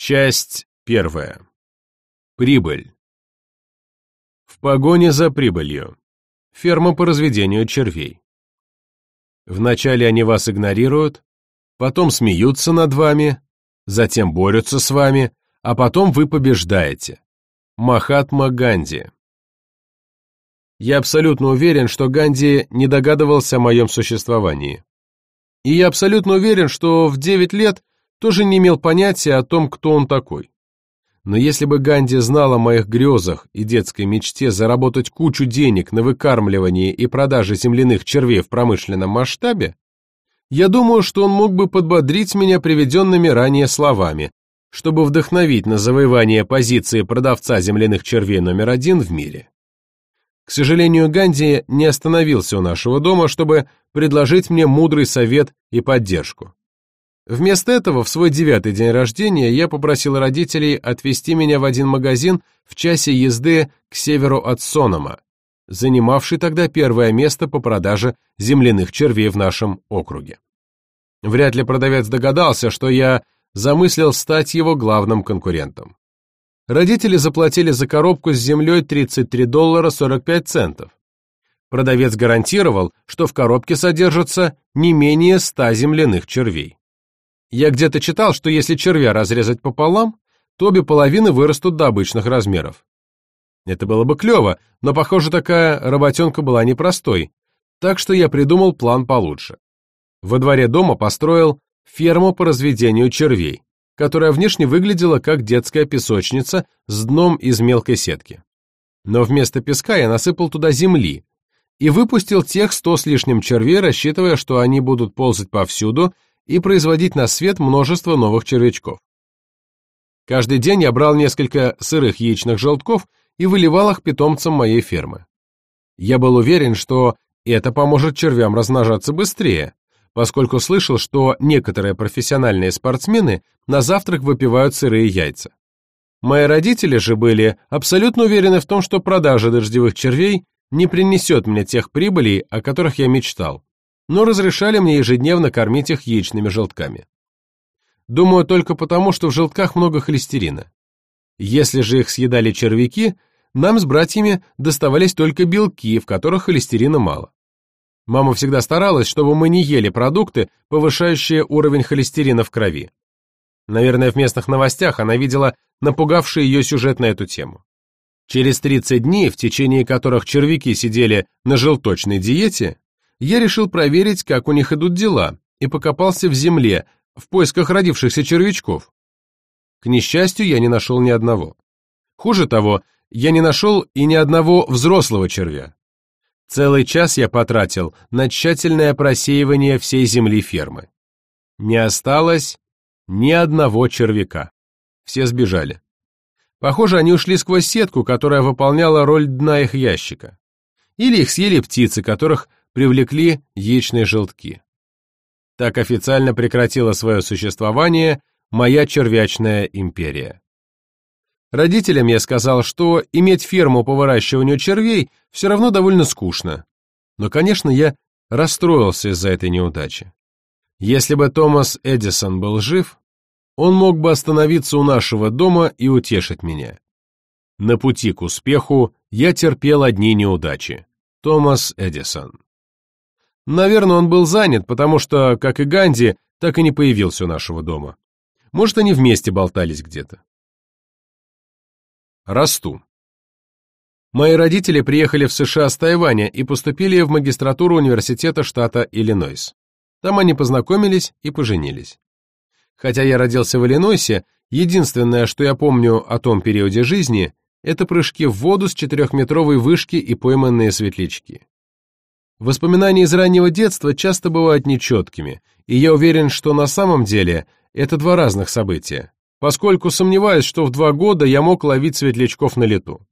Часть первая. Прибыль. В погоне за прибылью. Ферма по разведению червей. Вначале они вас игнорируют, потом смеются над вами, затем борются с вами, а потом вы побеждаете. Махатма Ганди. Я абсолютно уверен, что Ганди не догадывался о моем существовании. И я абсолютно уверен, что в 9 лет тоже не имел понятия о том, кто он такой. Но если бы Ганди знал о моих грезах и детской мечте заработать кучу денег на выкармливании и продаже земляных червей в промышленном масштабе, я думаю, что он мог бы подбодрить меня приведенными ранее словами, чтобы вдохновить на завоевание позиции продавца земляных червей номер один в мире. К сожалению, Ганди не остановился у нашего дома, чтобы предложить мне мудрый совет и поддержку. Вместо этого в свой девятый день рождения я попросил родителей отвезти меня в один магазин в часе езды к северу от Сонома, занимавший тогда первое место по продаже земляных червей в нашем округе. Вряд ли продавец догадался, что я замыслил стать его главным конкурентом. Родители заплатили за коробку с землей 33 доллара 45 центов. Продавец гарантировал, что в коробке содержится не менее 100 земляных червей. Я где-то читал, что если червя разрезать пополам, то обе половины вырастут до обычных размеров. Это было бы клево, но, похоже, такая работенка была непростой, так что я придумал план получше. Во дворе дома построил ферму по разведению червей, которая внешне выглядела как детская песочница с дном из мелкой сетки. Но вместо песка я насыпал туда земли и выпустил тех сто с лишним червей, рассчитывая, что они будут ползать повсюду и производить на свет множество новых червячков. Каждый день я брал несколько сырых яичных желтков и выливал их питомцам моей фермы. Я был уверен, что это поможет червям размножаться быстрее, поскольку слышал, что некоторые профессиональные спортсмены на завтрак выпивают сырые яйца. Мои родители же были абсолютно уверены в том, что продажа дождевых червей не принесет мне тех прибылей, о которых я мечтал, но разрешали мне ежедневно кормить их яичными желтками. Думаю, только потому, что в желтках много холестерина. Если же их съедали червяки, нам с братьями доставались только белки, в которых холестерина мало. Мама всегда старалась, чтобы мы не ели продукты, повышающие уровень холестерина в крови. Наверное, в местных новостях она видела напугавший ее сюжет на эту тему. Через 30 дней, в течение которых червяки сидели на желточной диете, я решил проверить, как у них идут дела, и покопался в земле, в поисках родившихся червячков. К несчастью, я не нашел ни одного. Хуже того, я не нашел и ни одного взрослого червя. Целый час я потратил на тщательное просеивание всей земли фермы. Не осталось ни одного червяка. Все сбежали. Похоже, они ушли сквозь сетку, которая выполняла роль дна их ящика. Или их съели птицы, которых привлекли яичные желтки. Так официально прекратила свое существование моя червячная империя. Родителям я сказал, что иметь ферму по выращиванию червей все равно довольно скучно. Но, конечно, я расстроился из-за этой неудачи. Если бы Томас Эдисон был жив, он мог бы остановиться у нашего дома и утешить меня. На пути к успеху я терпел одни неудачи. Томас Эдисон. Наверное, он был занят, потому что, как и Ганди, так и не появился у нашего дома. Может, они вместе болтались где-то. Расту. Мои родители приехали в США с Тайваня и поступили в магистратуру университета штата Иллинойс. Там они познакомились и поженились. Хотя я родился в Иллинойсе, единственное, что я помню о том периоде жизни, это прыжки в воду с четырехметровой вышки и пойманные светлячки. Воспоминания из раннего детства часто бывают нечеткими, и я уверен, что на самом деле это два разных события, поскольку сомневаюсь, что в два года я мог ловить светлячков на лету.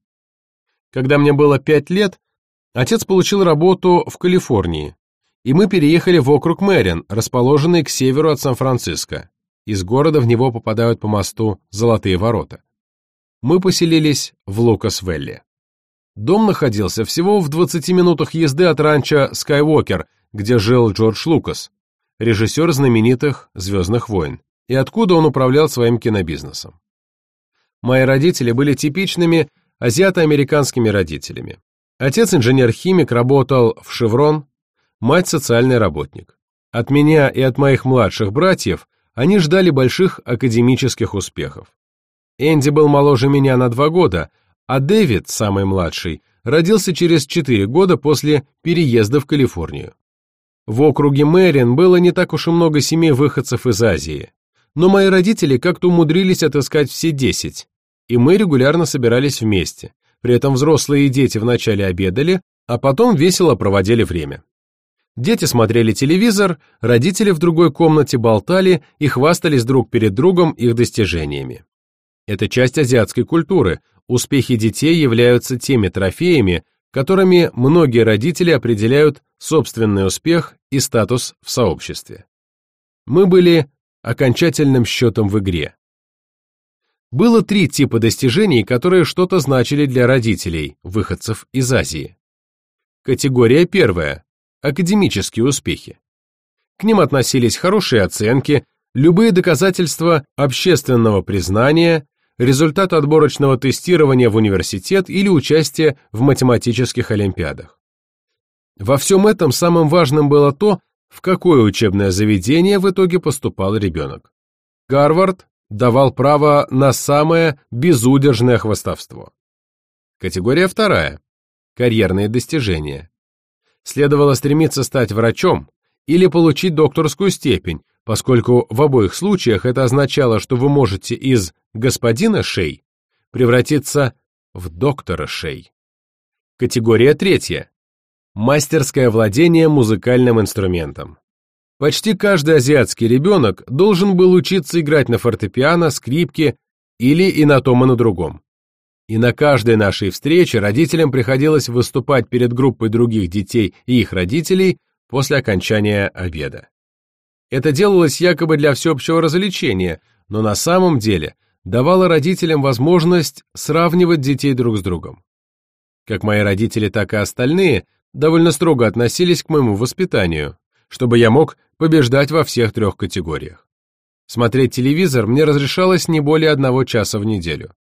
Когда мне было пять лет, отец получил работу в Калифорнии, и мы переехали в округ Мэрин, расположенный к северу от Сан-Франциско. Из города в него попадают по мосту Золотые ворота. Мы поселились в Лукас-Велли. Дом находился всего в 20 минутах езды от ранчо Скайуокер, где жил Джордж Лукас, режиссер знаменитых «Звездных войн», и откуда он управлял своим кинобизнесом. Мои родители были типичными азиато-американскими родителями. Отец инженер-химик работал в «Шеврон», мать социальный работник. От меня и от моих младших братьев они ждали больших академических успехов. Энди был моложе меня на два года, а Дэвид, самый младший, родился через четыре года после переезда в Калифорнию. В округе Мэрин было не так уж и много семей выходцев из Азии, но мои родители как-то умудрились отыскать все десять, и мы регулярно собирались вместе, при этом взрослые и дети вначале обедали, а потом весело проводили время. Дети смотрели телевизор, родители в другой комнате болтали и хвастались друг перед другом их достижениями. Это часть азиатской культуры, успехи детей являются теми трофеями, которыми многие родители определяют собственный успех и статус в сообществе. Мы были окончательным счетом в игре. Было три типа достижений, которые что-то значили для родителей, выходцев из Азии. Категория первая – академические успехи. К ним относились хорошие оценки, любые доказательства общественного признания, результат отборочного тестирования в университет или участие в математических олимпиадах. Во всем этом самым важным было то, в какое учебное заведение в итоге поступал ребенок. Гарвард давал право на самое безудержное хвастовство. Категория вторая – карьерные достижения. Следовало стремиться стать врачом или получить докторскую степень, поскольку в обоих случаях это означало, что вы можете из господина Шей превратиться в доктора Шей. Категория третья. Мастерское владение музыкальным инструментом. Почти каждый азиатский ребенок должен был учиться играть на фортепиано, скрипке или и на том, и на другом. И на каждой нашей встрече родителям приходилось выступать перед группой других детей и их родителей после окончания обеда. Это делалось якобы для всеобщего развлечения, но на самом деле давало родителям возможность сравнивать детей друг с другом. Как мои родители, так и остальные довольно строго относились к моему воспитанию, чтобы я мог побеждать во всех трех категориях. Смотреть телевизор мне разрешалось не более одного часа в неделю.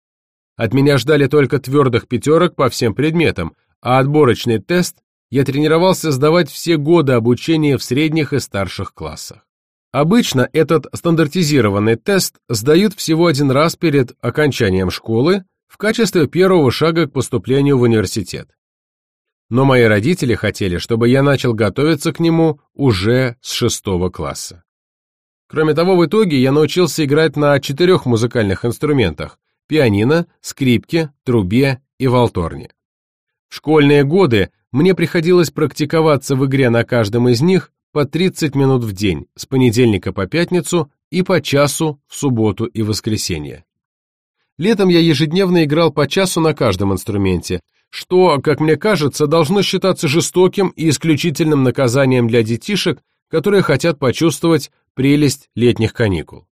От меня ждали только твердых пятерок по всем предметам, а отборочный тест я тренировался сдавать все годы обучения в средних и старших классах. Обычно этот стандартизированный тест сдают всего один раз перед окончанием школы в качестве первого шага к поступлению в университет. Но мои родители хотели, чтобы я начал готовиться к нему уже с шестого класса. Кроме того, в итоге я научился играть на четырех музыкальных инструментах – пианино, скрипке, трубе и валторне. В школьные годы мне приходилось практиковаться в игре на каждом из них по 30 минут в день, с понедельника по пятницу и по часу в субботу и воскресенье. Летом я ежедневно играл по часу на каждом инструменте, что, как мне кажется, должно считаться жестоким и исключительным наказанием для детишек, которые хотят почувствовать прелесть летних каникул.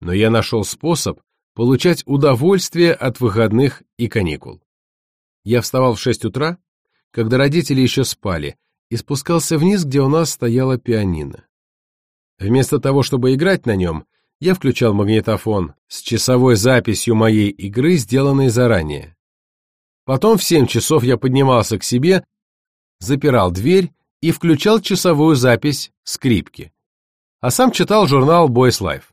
Но я нашел способ получать удовольствие от выходных и каникул. Я вставал в 6 утра, когда родители еще спали, и спускался вниз, где у нас стояла пианино. Вместо того, чтобы играть на нем, я включал магнитофон с часовой записью моей игры, сделанной заранее. Потом в семь часов я поднимался к себе, запирал дверь и включал часовую запись скрипки. А сам читал журнал Boys Life.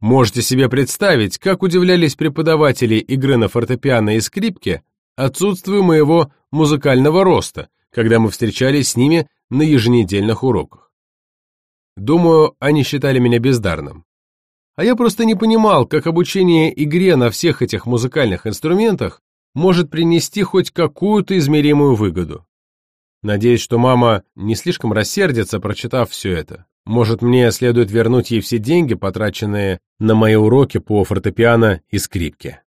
Можете себе представить, как удивлялись преподаватели игры на фортепиано и скрипке отсутствию моего музыкального роста, когда мы встречались с ними на еженедельных уроках. Думаю, они считали меня бездарным. А я просто не понимал, как обучение игре на всех этих музыкальных инструментах может принести хоть какую-то измеримую выгоду. Надеюсь, что мама не слишком рассердится, прочитав все это. Может, мне следует вернуть ей все деньги, потраченные на мои уроки по фортепиано и скрипке.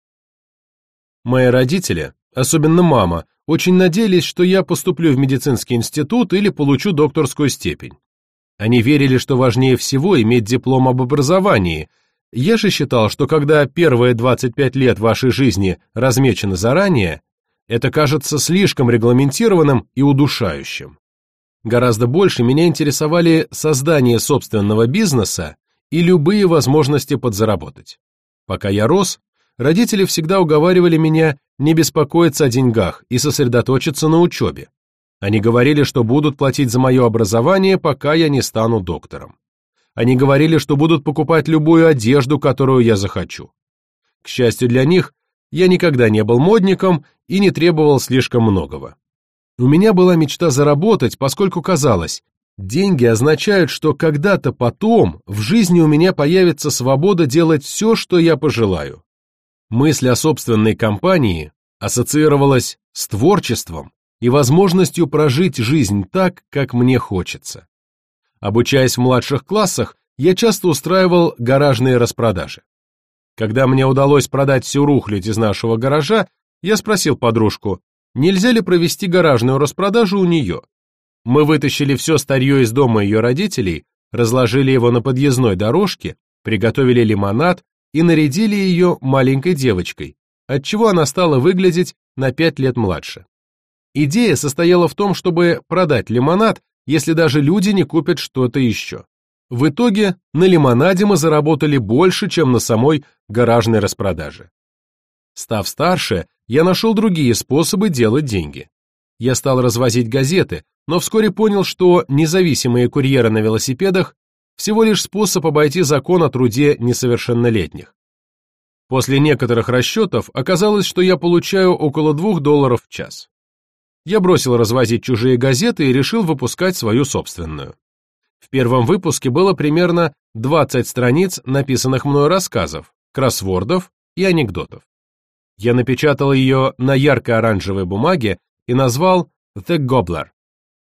Мои родители, особенно мама, очень надеялись, что я поступлю в медицинский институт или получу докторскую степень. Они верили, что важнее всего иметь диплом об образовании. Я же считал, что когда первые 25 лет вашей жизни размечены заранее, это кажется слишком регламентированным и удушающим. Гораздо больше меня интересовали создание собственного бизнеса и любые возможности подзаработать. Пока я рос, родители всегда уговаривали меня не беспокоиться о деньгах и сосредоточиться на учебе. Они говорили, что будут платить за мое образование, пока я не стану доктором. Они говорили, что будут покупать любую одежду, которую я захочу. К счастью для них, я никогда не был модником и не требовал слишком многого. У меня была мечта заработать, поскольку казалось, деньги означают, что когда-то потом в жизни у меня появится свобода делать все, что я пожелаю. Мысль о собственной компании ассоциировалась с творчеством и возможностью прожить жизнь так, как мне хочется. Обучаясь в младших классах, я часто устраивал гаражные распродажи. Когда мне удалось продать всю рухлядь из нашего гаража, я спросил подружку, нельзя ли провести гаражную распродажу у нее. Мы вытащили все старье из дома ее родителей, разложили его на подъездной дорожке, приготовили лимонад и нарядили ее маленькой девочкой, отчего она стала выглядеть на пять лет младше. Идея состояла в том, чтобы продать лимонад если даже люди не купят что-то еще. В итоге на лимонаде мы заработали больше, чем на самой гаражной распродаже. Став старше, я нашел другие способы делать деньги. Я стал развозить газеты, но вскоре понял, что независимые курьеры на велосипедах всего лишь способ обойти закон о труде несовершеннолетних. После некоторых расчетов оказалось, что я получаю около 2 долларов в час я бросил развозить чужие газеты и решил выпускать свою собственную. В первом выпуске было примерно 20 страниц написанных мною рассказов, кроссвордов и анекдотов. Я напечатал ее на ярко-оранжевой бумаге и назвал «The Gobbler».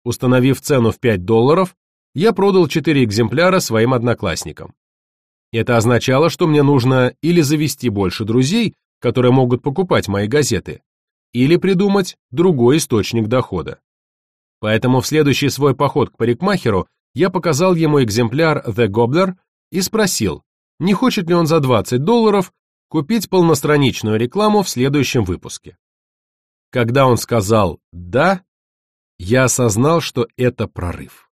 Установив цену в 5 долларов, я продал 4 экземпляра своим одноклассникам. Это означало, что мне нужно или завести больше друзей, которые могут покупать мои газеты, или придумать другой источник дохода. Поэтому в следующий свой поход к парикмахеру я показал ему экземпляр The Gobbler и спросил, не хочет ли он за 20 долларов купить полностраничную рекламу в следующем выпуске. Когда он сказал «да», я осознал, что это прорыв.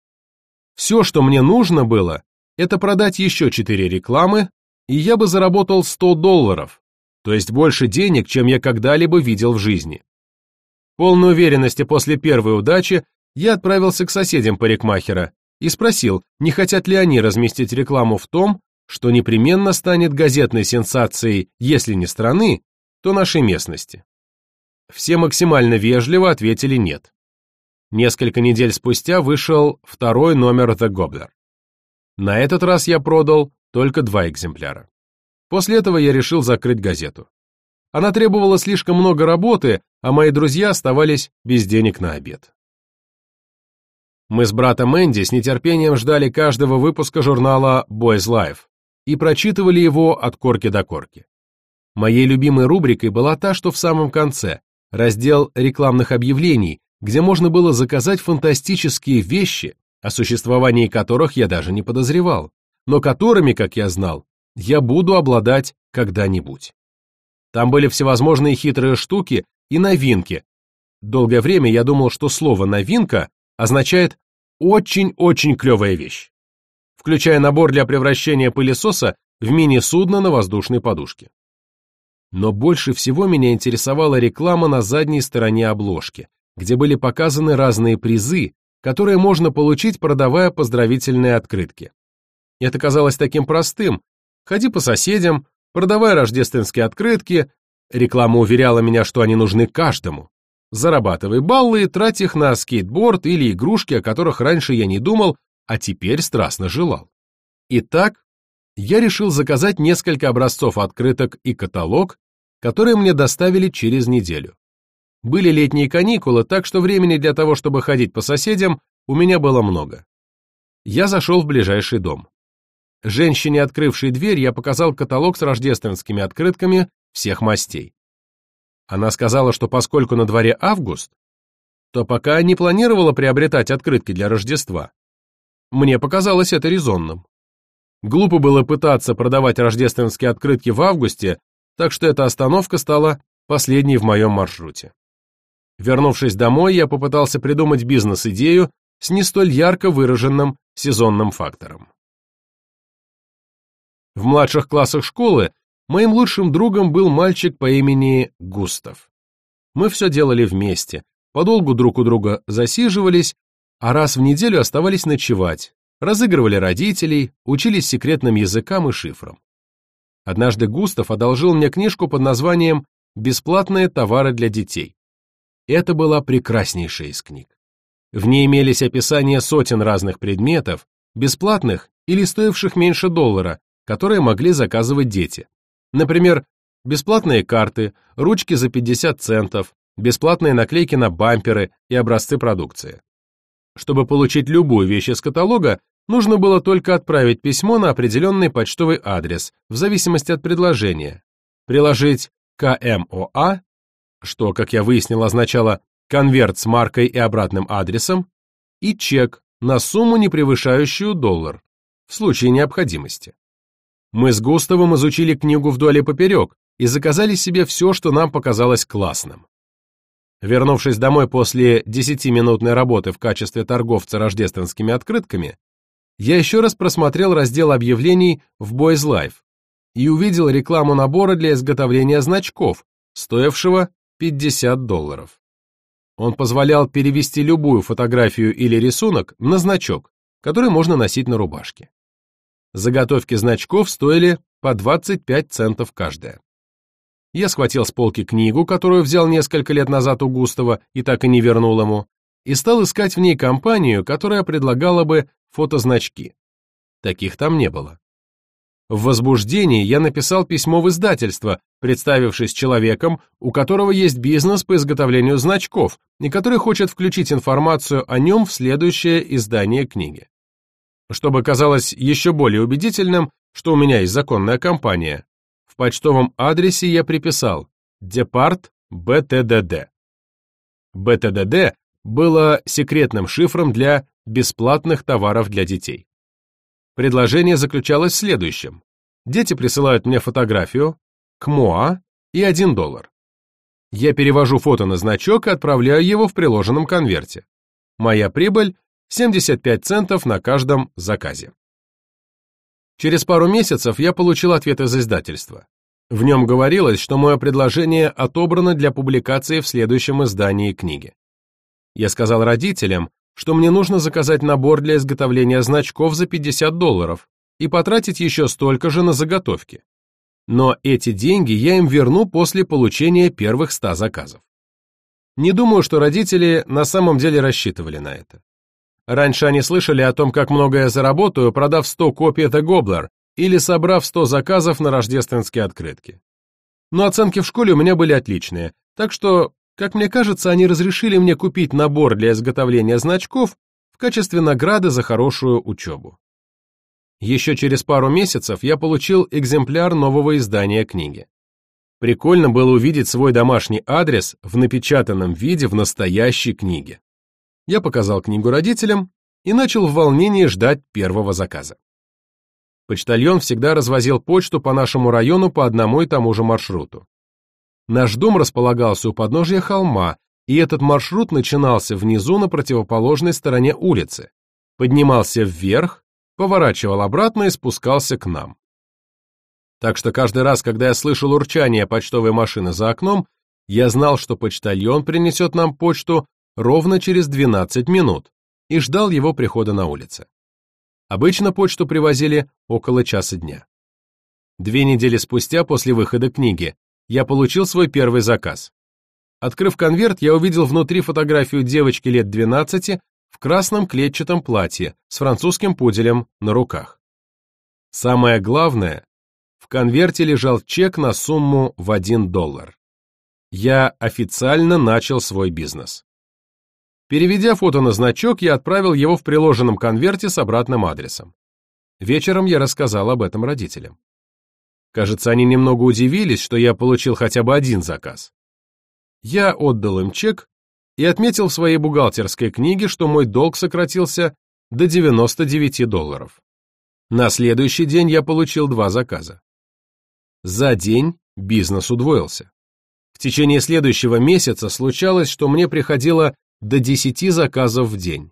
Все, что мне нужно было, это продать еще 4 рекламы, и я бы заработал 100 долларов, то есть больше денег, чем я когда-либо видел в жизни. Полной уверенности после первой удачи я отправился к соседям парикмахера и спросил, не хотят ли они разместить рекламу в том, что непременно станет газетной сенсацией, если не страны, то нашей местности. Все максимально вежливо ответили нет. Несколько недель спустя вышел второй номер The Gobbler. На этот раз я продал только два экземпляра. После этого я решил закрыть газету. Она требовала слишком много работы, а мои друзья оставались без денег на обед. Мы с братом Энди с нетерпением ждали каждого выпуска журнала Boys Life и прочитывали его от корки до корки. Моей любимой рубрикой была та, что в самом конце, раздел рекламных объявлений, где можно было заказать фантастические вещи, о существовании которых я даже не подозревал, но которыми, как я знал, я буду обладать когда-нибудь. Там были всевозможные хитрые штуки и новинки. Долгое время я думал, что слово «новинка» означает «очень-очень клевая вещь», включая набор для превращения пылесоса в мини-судно на воздушной подушке. Но больше всего меня интересовала реклама на задней стороне обложки, где были показаны разные призы, которые можно получить, продавая поздравительные открытки. Это казалось таким простым, Ходи по соседям, продавай рождественские открытки. Реклама уверяла меня, что они нужны каждому. Зарабатывай баллы и трать их на скейтборд или игрушки, о которых раньше я не думал, а теперь страстно желал. Итак, я решил заказать несколько образцов открыток и каталог, которые мне доставили через неделю. Были летние каникулы, так что времени для того, чтобы ходить по соседям, у меня было много. Я зашел в ближайший дом. Женщине, открывшей дверь, я показал каталог с рождественскими открытками всех мастей. Она сказала, что поскольку на дворе август, то пока не планировала приобретать открытки для Рождества. Мне показалось это резонным. Глупо было пытаться продавать рождественские открытки в августе, так что эта остановка стала последней в моем маршруте. Вернувшись домой, я попытался придумать бизнес-идею с не столь ярко выраженным сезонным фактором. В младших классах школы моим лучшим другом был мальчик по имени Густав. Мы все делали вместе, подолгу друг у друга засиживались, а раз в неделю оставались ночевать, разыгрывали родителей, учились секретным языкам и шифрам. Однажды Густав одолжил мне книжку под названием «Бесплатные товары для детей». Это была прекраснейшая из книг. В ней имелись описания сотен разных предметов, бесплатных или стоивших меньше доллара, которые могли заказывать дети. Например, бесплатные карты, ручки за 50 центов, бесплатные наклейки на бамперы и образцы продукции. Чтобы получить любую вещь из каталога, нужно было только отправить письмо на определенный почтовый адрес, в зависимости от предложения, приложить КМОА, что, как я выяснил, означало конверт с маркой и обратным адресом, и чек на сумму, не превышающую доллар, в случае необходимости. Мы с Густавом изучили книгу вдоль и поперек и заказали себе все, что нам показалось классным. Вернувшись домой после десятиминутной работы в качестве торговца рождественскими открытками, я еще раз просмотрел раздел объявлений в Boys Life и увидел рекламу набора для изготовления значков, стоившего 50 долларов. Он позволял перевести любую фотографию или рисунок на значок, который можно носить на рубашке. Заготовки значков стоили по 25 центов каждая. Я схватил с полки книгу, которую взял несколько лет назад у Густава и так и не вернул ему, и стал искать в ней компанию, которая предлагала бы фотозначки. Таких там не было. В возбуждении я написал письмо в издательство, представившись человеком, у которого есть бизнес по изготовлению значков и который хочет включить информацию о нем в следующее издание книги. Чтобы казалось еще более убедительным, что у меня есть законная компания, в почтовом адресе я приписал «Департ БТДД». БТДД было секретным шифром для бесплатных товаров для детей. Предложение заключалось в следующем. Дети присылают мне фотографию, КМОА и 1 доллар. Я перевожу фото на значок и отправляю его в приложенном конверте. Моя прибыль 75 центов на каждом заказе. Через пару месяцев я получил ответ из издательства. В нем говорилось, что мое предложение отобрано для публикации в следующем издании книги. Я сказал родителям, что мне нужно заказать набор для изготовления значков за 50 долларов и потратить еще столько же на заготовки. Но эти деньги я им верну после получения первых 100 заказов. Не думаю, что родители на самом деле рассчитывали на это. Раньше они слышали о том, как много я заработаю, продав 100 копий The Gobbler или собрав 100 заказов на рождественские открытки. Но оценки в школе у меня были отличные, так что, как мне кажется, они разрешили мне купить набор для изготовления значков в качестве награды за хорошую учебу. Еще через пару месяцев я получил экземпляр нового издания книги. Прикольно было увидеть свой домашний адрес в напечатанном виде в настоящей книге. Я показал книгу родителям и начал в волнении ждать первого заказа. Почтальон всегда развозил почту по нашему району по одному и тому же маршруту. Наш дом располагался у подножья холма, и этот маршрут начинался внизу на противоположной стороне улицы, поднимался вверх, поворачивал обратно и спускался к нам. Так что каждый раз, когда я слышал урчание почтовой машины за окном, я знал, что почтальон принесет нам почту ровно через 12 минут и ждал его прихода на улице. Обычно почту привозили около часа дня. Две недели спустя после выхода книги я получил свой первый заказ. Открыв конверт, я увидел внутри фотографию девочки лет 12 в красном клетчатом платье с французским пуделем на руках. Самое главное, в конверте лежал чек на сумму в 1 доллар. Я официально начал свой бизнес. Переведя фото на значок, я отправил его в приложенном конверте с обратным адресом. Вечером я рассказал об этом родителям. Кажется, они немного удивились, что я получил хотя бы один заказ. Я отдал им чек и отметил в своей бухгалтерской книге, что мой долг сократился до 99 долларов. На следующий день я получил два заказа. За день бизнес удвоился. В течение следующего месяца случалось, что мне приходило до 10 заказов в день.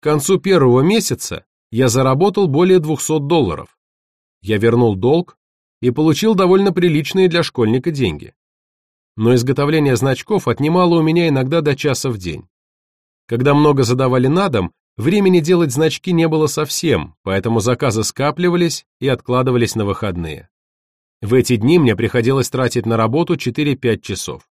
К концу первого месяца я заработал более 200 долларов. Я вернул долг и получил довольно приличные для школьника деньги. Но изготовление значков отнимало у меня иногда до часа в день. Когда много задавали на дом, времени делать значки не было совсем, поэтому заказы скапливались и откладывались на выходные. В эти дни мне приходилось тратить на работу 4-5 часов.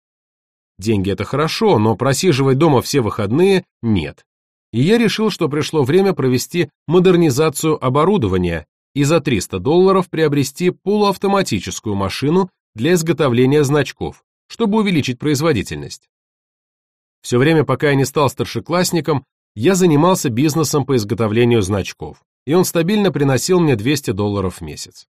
Деньги это хорошо, но просиживать дома все выходные нет. И я решил, что пришло время провести модернизацию оборудования и за 300 долларов приобрести полуавтоматическую машину для изготовления значков, чтобы увеличить производительность. Все время, пока я не стал старшеклассником, я занимался бизнесом по изготовлению значков, и он стабильно приносил мне 200 долларов в месяц.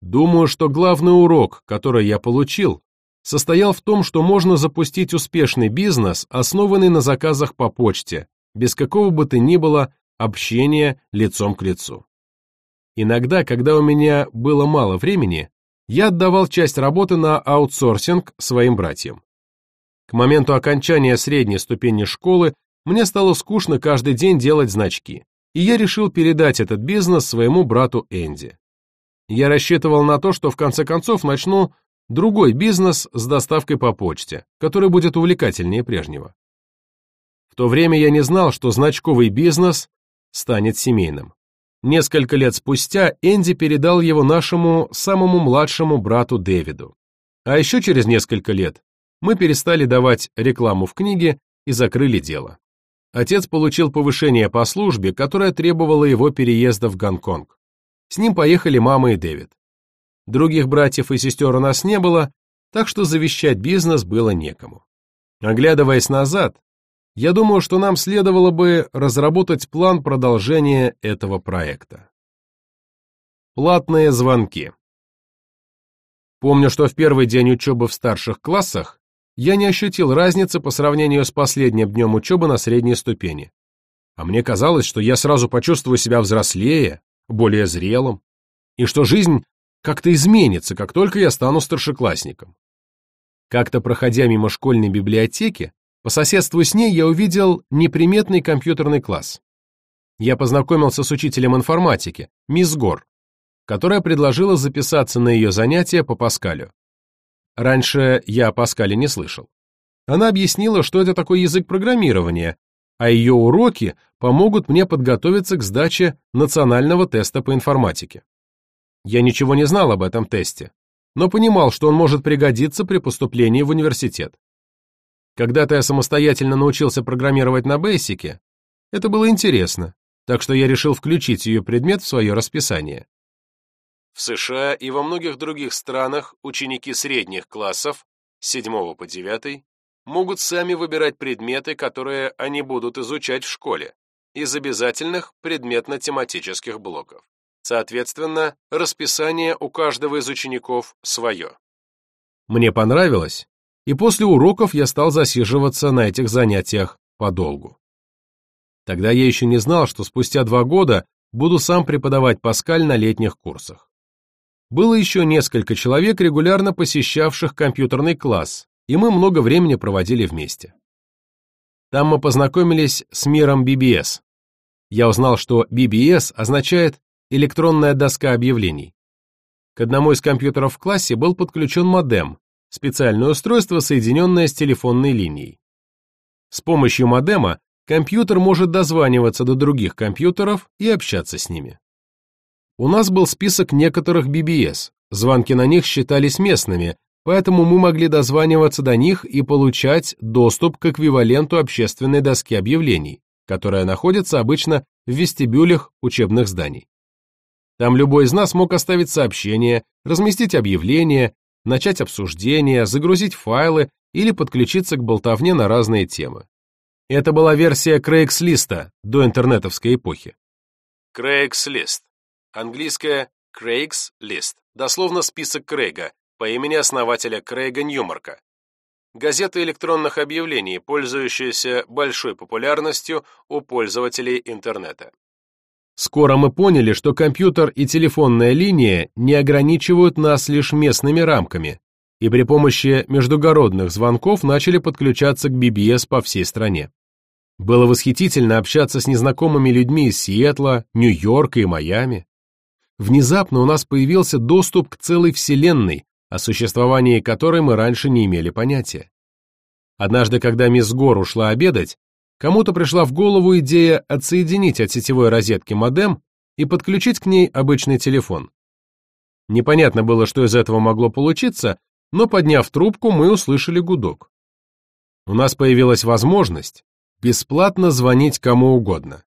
Думаю, что главный урок, который я получил, состоял в том, что можно запустить успешный бизнес, основанный на заказах по почте, без какого бы то ни было общения лицом к лицу. Иногда, когда у меня было мало времени, я отдавал часть работы на аутсорсинг своим братьям. К моменту окончания средней ступени школы мне стало скучно каждый день делать значки, и я решил передать этот бизнес своему брату Энди. Я рассчитывал на то, что в конце концов начну другой бизнес с доставкой по почте, который будет увлекательнее прежнего. В то время я не знал, что значковый бизнес станет семейным. Несколько лет спустя Энди передал его нашему самому младшему брату Дэвиду. А еще через несколько лет мы перестали давать рекламу в книге и закрыли дело. Отец получил повышение по службе, которое требовало его переезда в Гонконг. С ним поехали мама и Дэвид. Других братьев и сестер у нас не было, так что завещать бизнес было некому. Оглядываясь назад, я думаю, что нам следовало бы разработать план продолжения этого проекта. Платные звонки. Помню, что в первый день учебы в старших классах я не ощутил разницы по сравнению с последним днем учебы на средней ступени. А мне казалось, что я сразу почувствую себя взрослее, более зрелым, и что жизнь как-то изменится, как только я стану старшеклассником. Как-то проходя мимо школьной библиотеки, по соседству с ней я увидел неприметный компьютерный класс. Я познакомился с учителем информатики, мисс Гор, которая предложила записаться на ее занятия по Паскалю. Раньше я о Паскале не слышал. Она объяснила, что это такой язык программирования, а ее уроки помогут мне подготовиться к сдаче национального теста по информатике. Я ничего не знал об этом тесте, но понимал, что он может пригодиться при поступлении в университет. Когда-то я самостоятельно научился программировать на Бейсике. Это было интересно, так что я решил включить ее предмет в свое расписание. В США и во многих других странах ученики средних классов, с 7 по 9, могут сами выбирать предметы, которые они будут изучать в школе, из обязательных предметно-тематических блоков. Соответственно, расписание у каждого из учеников свое. Мне понравилось, и после уроков я стал засиживаться на этих занятиях подолгу. Тогда я еще не знал, что спустя два года буду сам преподавать Паскаль на летних курсах. Было еще несколько человек, регулярно посещавших компьютерный класс, и мы много времени проводили вместе. Там мы познакомились с миром BBS. Я узнал, что BBS означает электронная доска объявлений. К одному из компьютеров в классе был подключен модем, специальное устройство, соединенное с телефонной линией. С помощью модема компьютер может дозваниваться до других компьютеров и общаться с ними. У нас был список некоторых BBS, звонки на них считались местными, поэтому мы могли дозваниваться до них и получать доступ к эквиваленту общественной доски объявлений, которая находится обычно в вестибюлях учебных зданий. Там любой из нас мог оставить сообщение, разместить объявление, начать обсуждение, загрузить файлы или подключиться к болтовне на разные темы. Это была версия Craigslist до интернетовской эпохи. Craigslist. Английское Craigslist. Дословно список Крейга, по имени основателя Крейга Ньюмарка. Газета электронных объявлений, пользующаяся большой популярностью у пользователей интернета. Скоро мы поняли, что компьютер и телефонная линия не ограничивают нас лишь местными рамками, и при помощи междугородных звонков начали подключаться к BBS по всей стране. Было восхитительно общаться с незнакомыми людьми из Сиэтла, Нью-Йорка и Майами. внезапно у нас появился доступ к целой вселенной, о существовании которой мы раньше не имели понятия. Однажды, когда мисс Гор ушла обедать, кому-то пришла в голову идея отсоединить от сетевой розетки модем и подключить к ней обычный телефон. Непонятно было, что из этого могло получиться, но подняв трубку, мы услышали гудок. У нас появилась возможность бесплатно звонить кому угодно.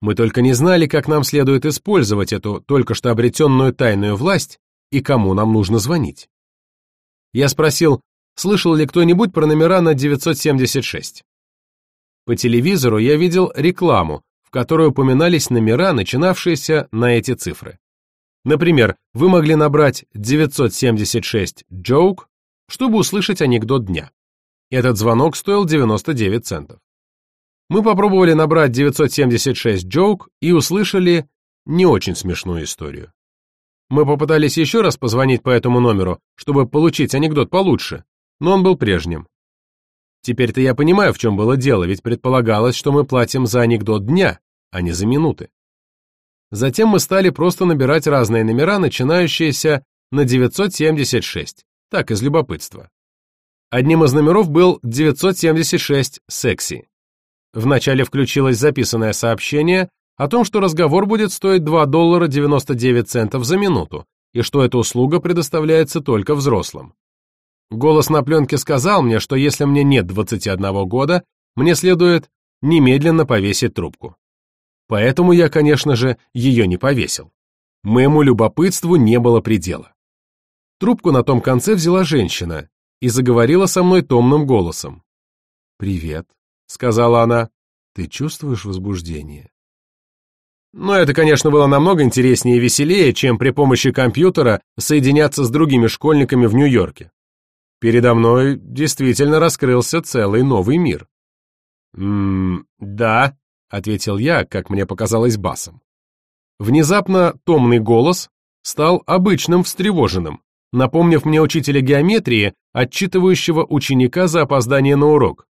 Мы только не знали, как нам следует использовать эту только что обретенную тайную власть и кому нам нужно звонить. Я спросил, слышал ли кто-нибудь про номера на 976. По телевизору я видел рекламу, в которой упоминались номера, начинавшиеся на эти цифры. Например, вы могли набрать 976 «joke», чтобы услышать анекдот дня. Этот звонок стоил 99 центов. Мы попробовали набрать 976 «joke» и услышали не очень смешную историю. Мы попытались еще раз позвонить по этому номеру, чтобы получить анекдот получше, но он был прежним. Теперь-то я понимаю, в чем было дело, ведь предполагалось, что мы платим за анекдот дня, а не за минуты. Затем мы стали просто набирать разные номера, начинающиеся на 976, так, из любопытства. Одним из номеров был 976 «Секси». Вначале включилось записанное сообщение о том, что разговор будет стоить 2 доллара 99 центов за минуту, и что эта услуга предоставляется только взрослым. Голос на пленке сказал мне, что если мне нет 21 года, мне следует немедленно повесить трубку. Поэтому я, конечно же, ее не повесил. Моему любопытству не было предела. Трубку на том конце взяла женщина и заговорила со мной томным голосом. «Привет», — сказала она, — «ты чувствуешь возбуждение?» Но это, конечно, было намного интереснее и веселее, чем при помощи компьютера соединяться с другими школьниками в Нью-Йорке. Передо мной действительно раскрылся целый новый мир. «Ммм, да», — ответил я, как мне показалось басом. Внезапно томный голос стал обычным встревоженным, напомнив мне учителя геометрии, отчитывающего ученика за опоздание на урок.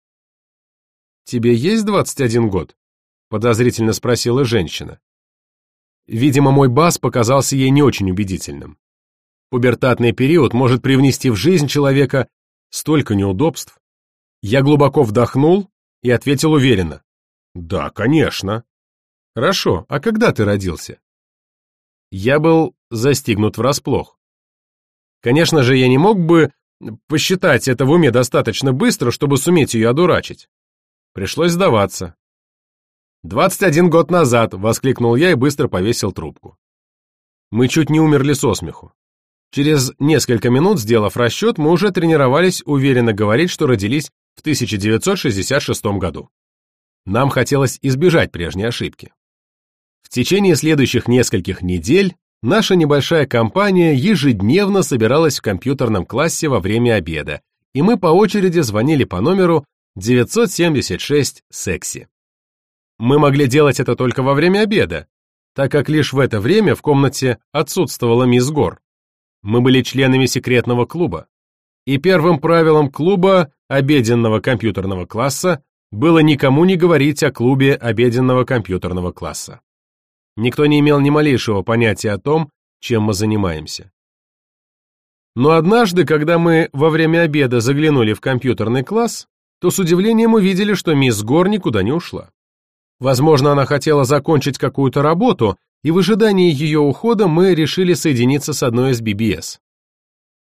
«Тебе есть 21 год?» — подозрительно спросила женщина. Видимо, мой бас показался ей не очень убедительным. Пубертатный период может привнести в жизнь человека столько неудобств. Я глубоко вдохнул и ответил уверенно. Да, конечно. Хорошо, а когда ты родился? Я был застигнут врасплох. Конечно же, я не мог бы посчитать это в уме достаточно быстро, чтобы суметь ее одурачить. Пришлось сдаваться. «Двадцать один год назад!» — воскликнул я и быстро повесил трубку. Мы чуть не умерли со смеху. Через несколько минут, сделав расчет, мы уже тренировались уверенно говорить, что родились в 1966 году. Нам хотелось избежать прежней ошибки. В течение следующих нескольких недель наша небольшая компания ежедневно собиралась в компьютерном классе во время обеда, и мы по очереди звонили по номеру 976 «Секси». Мы могли делать это только во время обеда, так как лишь в это время в комнате отсутствовала мисс Гор. Мы были членами секретного клуба. И первым правилом клуба обеденного компьютерного класса было никому не говорить о клубе обеденного компьютерного класса. Никто не имел ни малейшего понятия о том, чем мы занимаемся. Но однажды, когда мы во время обеда заглянули в компьютерный класс, то с удивлением увидели, что мисс Гор никуда не ушла. Возможно, она хотела закончить какую-то работу, и в ожидании ее ухода мы решили соединиться с одной из BBS.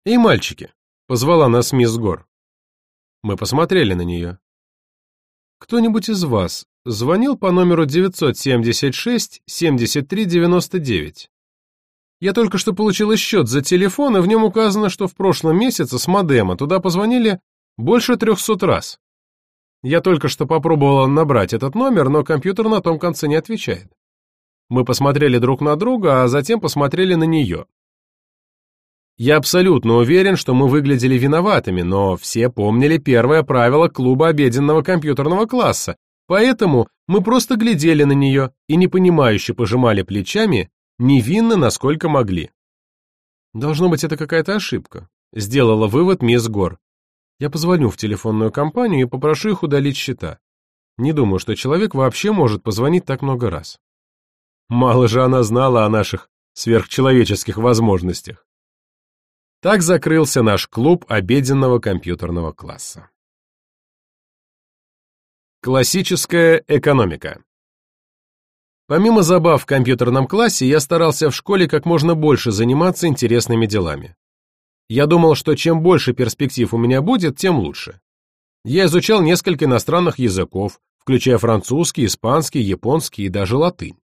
«Эй, мальчики!» — позвала нас мисс Гор. Мы посмотрели на нее. «Кто-нибудь из вас звонил по номеру 976-7399?» Я только что получила счет за телефон, и в нем указано, что в прошлом месяце с модема туда позвонили больше трехсот раз. Я только что попробовала набрать этот номер, но компьютер на том конце не отвечает. Мы посмотрели друг на друга, а затем посмотрели на нее. Я абсолютно уверен, что мы выглядели виноватыми, но все помнили первое правило клуба обеденного компьютерного класса, поэтому мы просто глядели на нее и непонимающе пожимали плечами, невинно, насколько могли. Должно быть, это какая-то ошибка, сделала вывод мисс Гор. Я позвоню в телефонную компанию и попрошу их удалить счета. Не думаю, что человек вообще может позвонить так много раз. Мало же она знала о наших сверхчеловеческих возможностях. Так закрылся наш клуб обеденного компьютерного класса. Классическая экономика. Помимо забав в компьютерном классе, я старался в школе как можно больше заниматься интересными делами. Я думал, что чем больше перспектив у меня будет, тем лучше. Я изучал несколько иностранных языков, включая французский, испанский, японский и даже латынь.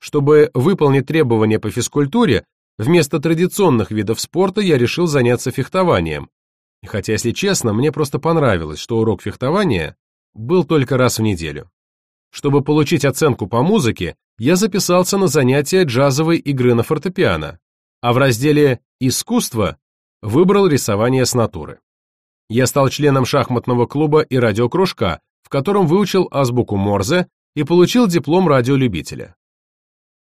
Чтобы выполнить требования по физкультуре, вместо традиционных видов спорта я решил заняться фехтованием. Хотя, если честно, мне просто понравилось, что урок фехтования был только раз в неделю. Чтобы получить оценку по музыке, я записался на занятия джазовой игры на фортепиано, а в разделе «Искусство» выбрал рисование с натуры. Я стал членом шахматного клуба и радиокружка, в котором выучил азбуку Морзе и получил диплом радиолюбителя.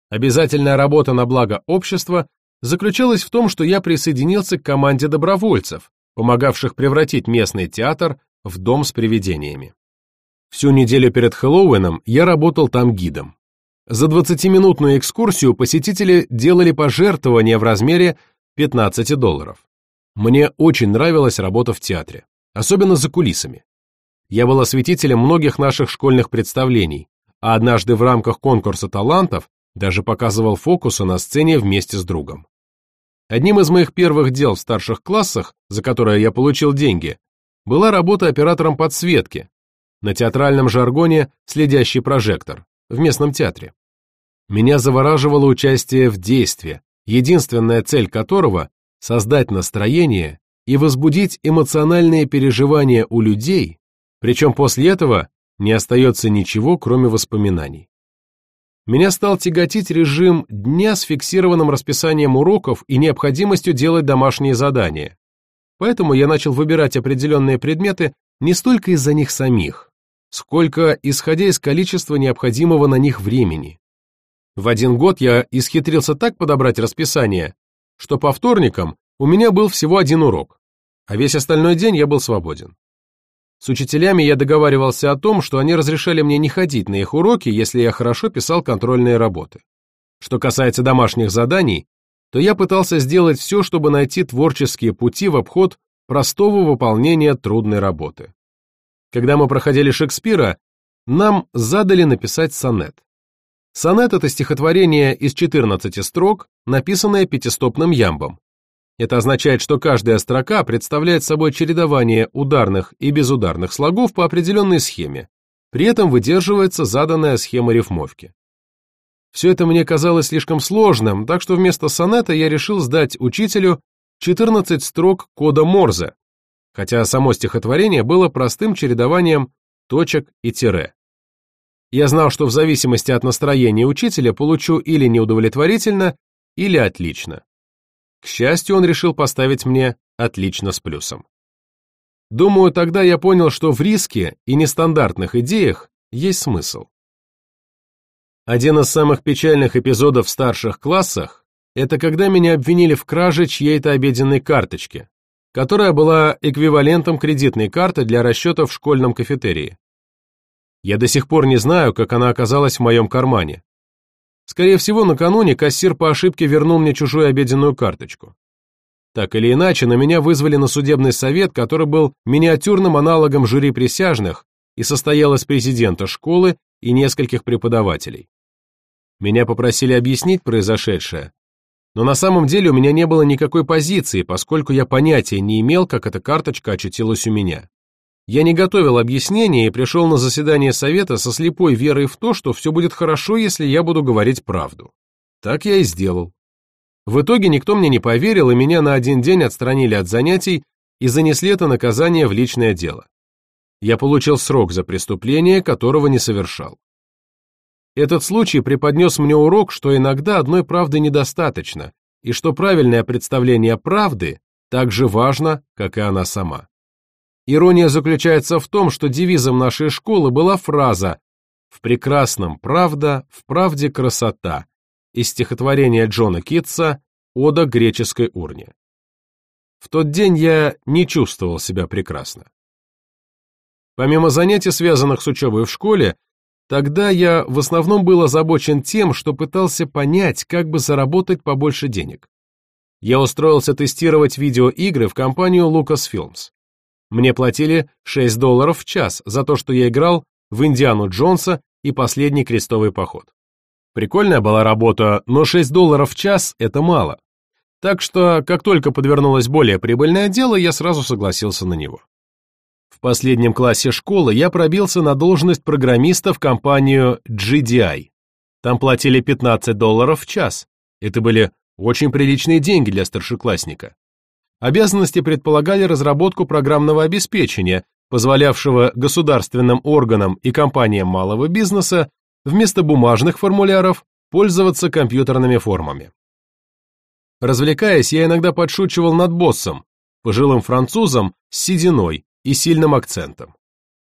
Обязательная работа на благо общества заключалась в том, что я присоединился к команде добровольцев, помогавших превратить местный театр в дом с привидениями. Всю неделю перед Хэллоуином я работал там гидом. За 20-минутную экскурсию посетители делали пожертвования в размере 15 долларов. Мне очень нравилась работа в театре, особенно за кулисами. Я был осветителем многих наших школьных представлений, а однажды в рамках конкурса талантов даже показывал фокусы на сцене вместе с другом. Одним из моих первых дел в старших классах, за которое я получил деньги, была работа оператором подсветки, на театральном жаргоне «следящий прожектор» в местном театре. Меня завораживало участие в действии, единственная цель которого – создать настроение и возбудить эмоциональные переживания у людей, причем после этого не остается ничего, кроме воспоминаний. Меня стал тяготить режим дня с фиксированным расписанием уроков и необходимостью делать домашние задания. Поэтому я начал выбирать определенные предметы не столько из-за них самих, сколько исходя из количества необходимого на них времени. В один год я исхитрился так подобрать расписание, что по вторникам у меня был всего один урок, а весь остальной день я был свободен. С учителями я договаривался о том, что они разрешали мне не ходить на их уроки, если я хорошо писал контрольные работы. Что касается домашних заданий, то я пытался сделать все, чтобы найти творческие пути в обход простого выполнения трудной работы. Когда мы проходили Шекспира, нам задали написать сонет. Сонет — это стихотворение из 14 строк, написанное пятистопным ямбом. Это означает, что каждая строка представляет собой чередование ударных и безударных слогов по определенной схеме. При этом выдерживается заданная схема рифмовки. Все это мне казалось слишком сложным, так что вместо сонета я решил сдать учителю 14 строк кода Морзе, хотя само стихотворение было простым чередованием точек и тире. Я знал, что в зависимости от настроения учителя получу или неудовлетворительно, или отлично. К счастью, он решил поставить мне отлично с плюсом. Думаю, тогда я понял, что в риске и нестандартных идеях есть смысл. Один из самых печальных эпизодов в старших классах – это когда меня обвинили в краже чьей-то обеденной карточки, которая была эквивалентом кредитной карты для расчета в школьном кафетерии. Я до сих пор не знаю, как она оказалась в моем кармане. Скорее всего, накануне кассир по ошибке вернул мне чужую обеденную карточку. Так или иначе, на меня вызвали на судебный совет, который был миниатюрным аналогом жюри присяжных и состоял из президента школы и нескольких преподавателей. Меня попросили объяснить произошедшее, но на самом деле у меня не было никакой позиции, поскольку я понятия не имел, как эта карточка очутилась у меня. Я не готовил объяснения и пришел на заседание совета со слепой верой в то, что все будет хорошо, если я буду говорить правду. Так я и сделал. В итоге никто мне не поверил, и меня на один день отстранили от занятий и занесли это наказание в личное дело. Я получил срок за преступление, которого не совершал. Этот случай преподнес мне урок, что иногда одной правды недостаточно, и что правильное представление правды так же важно, как и она сама. Ирония заключается в том, что девизом нашей школы была фраза «В прекрасном правда, в правде красота» из стихотворения Джона Китса «Ода греческой урне». В тот день я не чувствовал себя прекрасно. Помимо занятий, связанных с учебой в школе, Тогда я в основном был озабочен тем, что пытался понять, как бы заработать побольше денег. Я устроился тестировать видеоигры в компанию Lucasfilms. Мне платили 6 долларов в час за то, что я играл в Индиану Джонса и последний крестовый поход. Прикольная была работа, но 6 долларов в час – это мало. Так что, как только подвернулось более прибыльное дело, я сразу согласился на него. В последнем классе школы я пробился на должность программиста в компанию GDI. Там платили 15 долларов в час. Это были очень приличные деньги для старшеклассника. Обязанности предполагали разработку программного обеспечения, позволявшего государственным органам и компаниям малого бизнеса вместо бумажных формуляров пользоваться компьютерными формами. Развлекаясь, я иногда подшучивал над боссом, пожилым французом с сединой и сильным акцентом.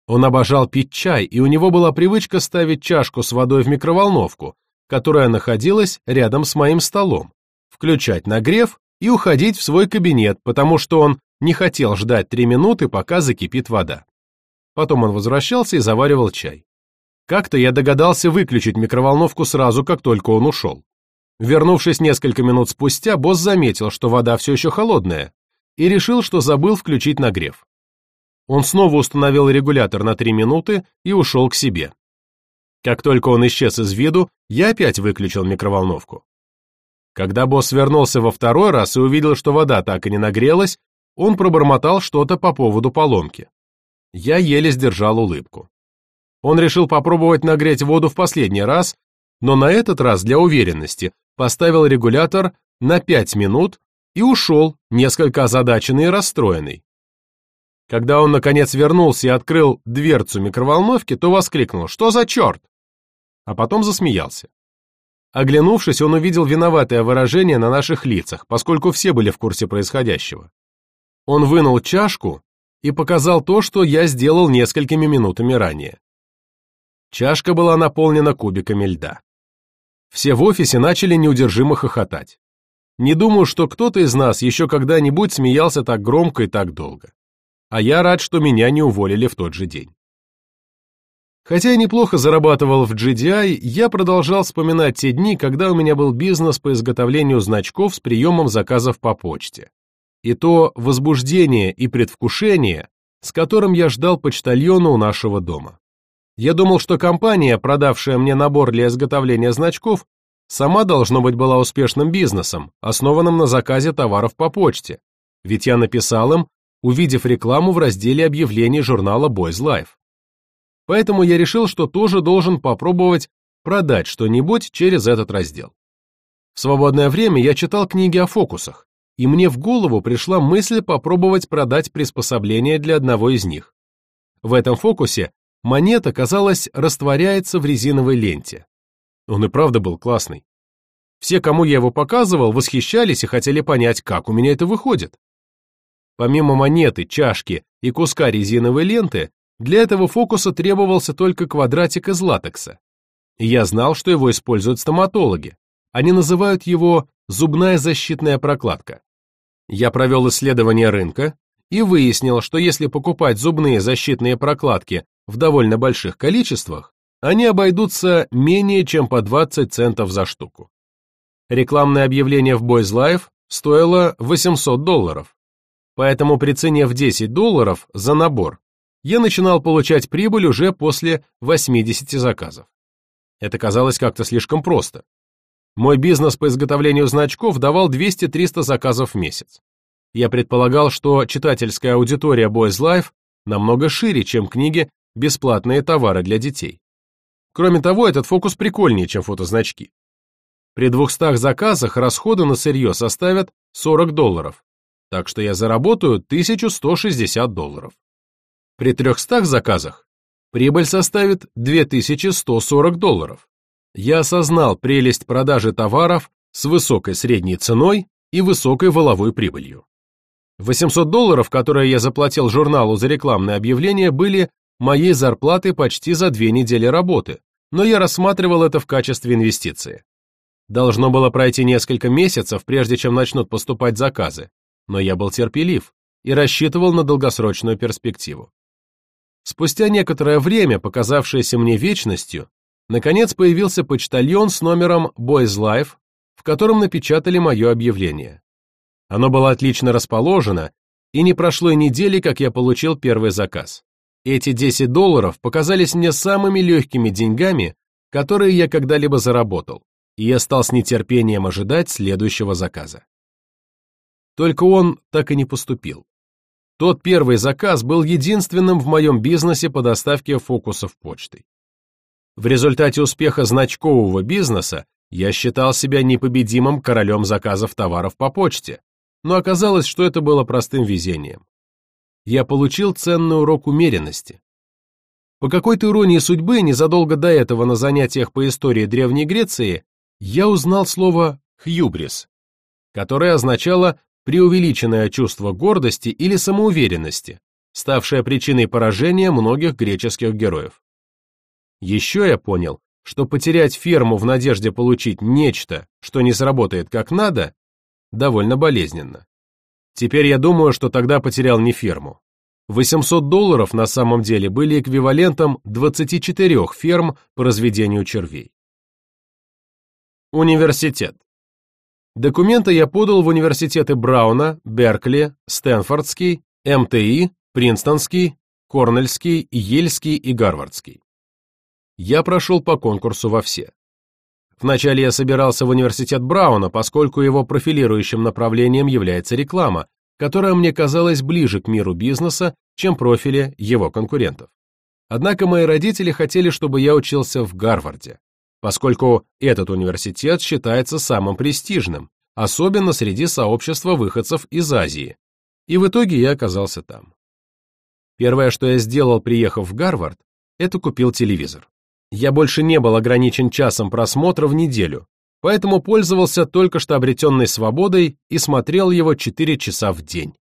Он обожал пить чай, и у него была привычка ставить чашку с водой в микроволновку, которая находилась рядом с моим столом, включать нагрев и уходить в свой кабинет, потому что он не хотел ждать три минуты, пока закипит вода. Потом он возвращался и заваривал чай. Как-то я догадался выключить микроволновку сразу, как только он ушел. Вернувшись несколько минут спустя, босс заметил, что вода все еще холодная, и решил, что забыл включить нагрев. Он снова установил регулятор на три минуты и ушел к себе. Как только он исчез из виду, я опять выключил микроволновку. Когда босс вернулся во второй раз и увидел, что вода так и не нагрелась, он пробормотал что-то по поводу поломки. Я еле сдержал улыбку. Он решил попробовать нагреть воду в последний раз, но на этот раз для уверенности поставил регулятор на 5 минут и ушел, несколько озадаченный и расстроенный. Когда он, наконец, вернулся и открыл дверцу микроволновки, то воскликнул «Что за черт?», а потом засмеялся. Оглянувшись, он увидел виноватое выражение на наших лицах, поскольку все были в курсе происходящего. Он вынул чашку и показал то, что я сделал несколькими минутами ранее. Чашка была наполнена кубиками льда. Все в офисе начали неудержимо хохотать. Не думаю, что кто-то из нас еще когда-нибудь смеялся так громко и так долго а я рад, что меня не уволили в тот же день. Хотя я неплохо зарабатывал в GDI, я продолжал вспоминать те дни, когда у меня был бизнес по изготовлению значков с приемом заказов по почте. И то возбуждение и предвкушение, с которым я ждал почтальона у нашего дома. Я думал, что компания, продавшая мне набор для изготовления значков, сама, должно быть, была успешным бизнесом, основанным на заказе товаров по почте, ведь я написал им, увидев рекламу в разделе объявлений журнала Boys Life. Поэтому я решил, что тоже должен попробовать продать что-нибудь через этот раздел. В свободное время я читал книги о фокусах, и мне в голову пришла мысль попробовать продать приспособление для одного из них. В этом фокусе монета, казалось, растворяется в резиновой ленте. Он и правда был классный. Все, кому я его показывал, восхищались и хотели понять, как у меня это выходит. Помимо монеты, чашки и куска резиновой ленты, для этого фокуса требовался только квадратик из латекса. И я знал, что его используют стоматологи. Они называют его «зубная защитная прокладка». Я провел исследование рынка и выяснил, что если покупать зубные защитные прокладки в довольно больших количествах, они обойдутся менее чем по 20 центов за штуку. Рекламное объявление в Boys Life стоило 800 долларов, поэтому при цене в 10 долларов за набор я начинал получать прибыль уже после 80 заказов. Это казалось как-то слишком просто. Мой бизнес по изготовлению значков давал 200-300 заказов в месяц. Я предполагал, что читательская аудитория Boys Life намного шире, чем книги «Бесплатные товары для детей». Кроме того, этот фокус прикольнее, чем фотозначки. При 200 заказах расходы на сырье составят 40 долларов, так что я заработаю 1160 долларов. При 300 заказах прибыль составит 2140 долларов. Я осознал прелесть продажи товаров с высокой средней ценой и высокой воловой прибылью. 800 долларов, которые я заплатил журналу за рекламное объявление, были моей зарплатой почти за две недели работы, но я рассматривал это в качестве инвестиции. Должно было пройти несколько месяцев, прежде чем начнут поступать заказы, но я был терпелив и рассчитывал на долгосрочную перспективу. Спустя некоторое время, показавшееся мне вечностью, наконец появился почтальон с номером Boys Life, в котором напечатали мое объявление. Оно было отлично расположено, и не прошло и недели, как я получил первый заказ. Эти 10 долларов показались мне самыми легкими деньгами, которые я когда-либо заработал, и я стал с нетерпением ожидать следующего заказа. Только он так и не поступил. Тот первый заказ был единственным в моем бизнесе по доставке фокусов почтой. В результате успеха значкового бизнеса я считал себя непобедимым королем заказов товаров по почте, но оказалось, что это было простым везением. Я получил ценный урок умеренности. По какой-то иронии судьбы, незадолго до этого на занятиях по истории Древней Греции, я узнал слово «хьюбрис», которое означало преувеличенное чувство гордости или самоуверенности, ставшее причиной поражения многих греческих героев. Еще я понял, что потерять ферму в надежде получить нечто, что не сработает как надо, довольно болезненно. Теперь я думаю, что тогда потерял не ферму. 800 долларов на самом деле были эквивалентом 24 ферм по разведению червей. Университет. Документы я подал в университеты Брауна, Беркли, Стэнфордский, МТИ, Принстонский, Корнельский, Ельский и Гарвардский. Я прошел по конкурсу во все. Вначале я собирался в университет Брауна, поскольку его профилирующим направлением является реклама, которая мне казалась ближе к миру бизнеса, чем профили его конкурентов. Однако мои родители хотели, чтобы я учился в Гарварде поскольку этот университет считается самым престижным, особенно среди сообщества выходцев из Азии, и в итоге я оказался там. Первое, что я сделал, приехав в Гарвард, это купил телевизор. Я больше не был ограничен часом просмотра в неделю, поэтому пользовался только что обретенной свободой и смотрел его 4 часа в день.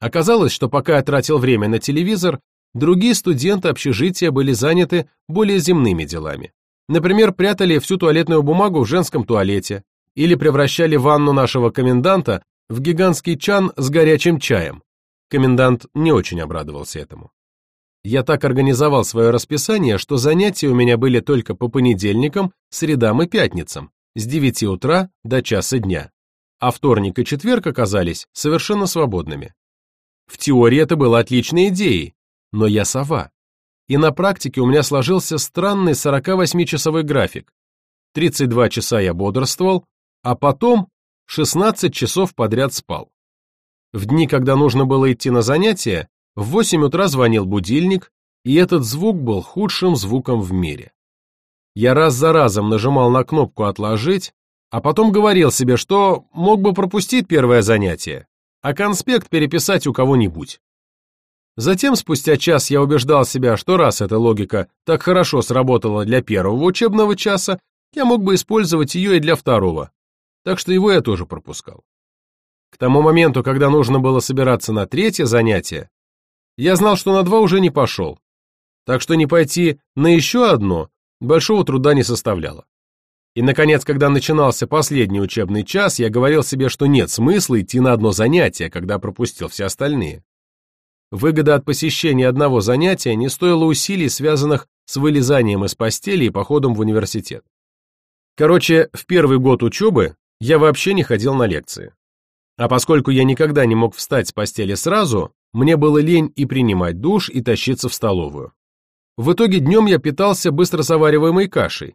Оказалось, что пока я тратил время на телевизор, другие студенты общежития были заняты более земными делами. Например, прятали всю туалетную бумагу в женском туалете или превращали ванну нашего коменданта в гигантский чан с горячим чаем. Комендант не очень обрадовался этому. Я так организовал свое расписание, что занятия у меня были только по понедельникам, средам и пятницам, с 9 утра до часа дня, а вторник и четверг оказались совершенно свободными. В теории это было отличной идеей, но я сова и на практике у меня сложился странный 48-часовой график. 32 часа я бодрствовал, а потом 16 часов подряд спал. В дни, когда нужно было идти на занятия, в 8 утра звонил будильник, и этот звук был худшим звуком в мире. Я раз за разом нажимал на кнопку «Отложить», а потом говорил себе, что мог бы пропустить первое занятие, а конспект переписать у кого-нибудь. Затем, спустя час, я убеждал себя, что раз эта логика так хорошо сработала для первого учебного часа, я мог бы использовать ее и для второго, так что его я тоже пропускал. К тому моменту, когда нужно было собираться на третье занятие, я знал, что на два уже не пошел, так что не пойти на еще одно большого труда не составляло. И, наконец, когда начинался последний учебный час, я говорил себе, что нет смысла идти на одно занятие, когда пропустил все остальные. Выгода от посещения одного занятия не стоила усилий, связанных с вылезанием из постели и походом в университет. Короче, в первый год учебы я вообще не ходил на лекции. А поскольку я никогда не мог встать с постели сразу, мне было лень и принимать душ, и тащиться в столовую. В итоге днем я питался быстро завариваемой кашей,